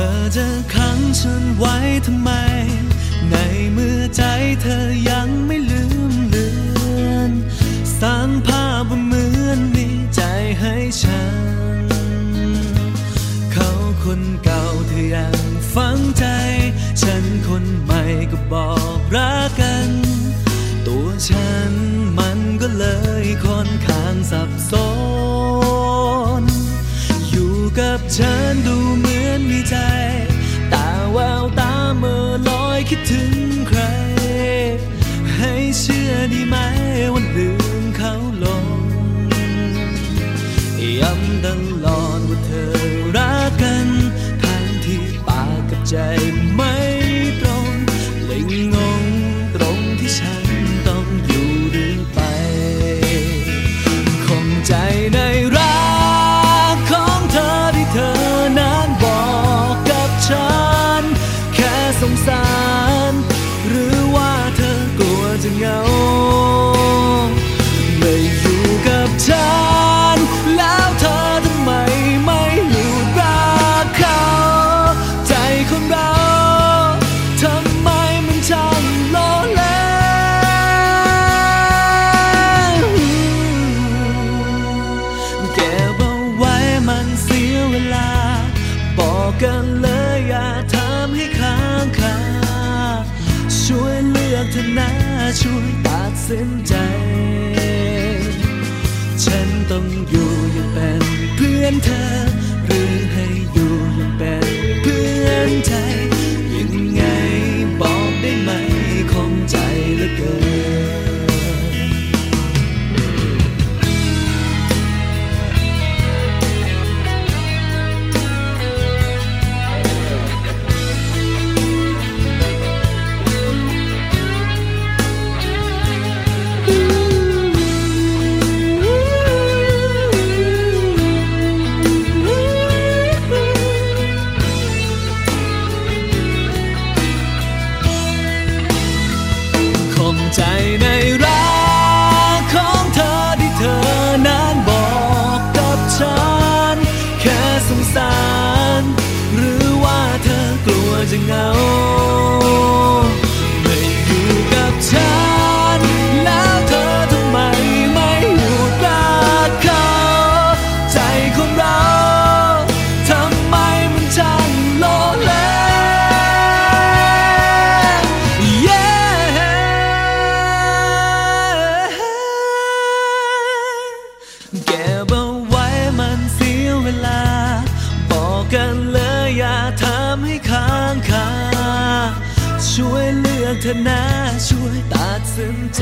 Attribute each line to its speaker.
Speaker 1: ธอจะขังฉันไว้ทำไม ในเมื่อใจเธอยังไม่ลืมเลือนสร้างภาพเหมือนมีใจให้ฉัน เขาคนเก่าเธอยังฟังใจ ฉันคนใหม่ก็บอกรักกัน ตัวฉันมันก็เลยค่อนข้างสับสน อยู่กับฉันดู กันเลยอย่าทำให้ค้างคาช่วยเลือกเธอนะช่วยตัดสินใจ ฉันต้องอยู่อย่างเป็นเพื่อนเธอ sing. อกเธอหน้าช่วยตาสินใจ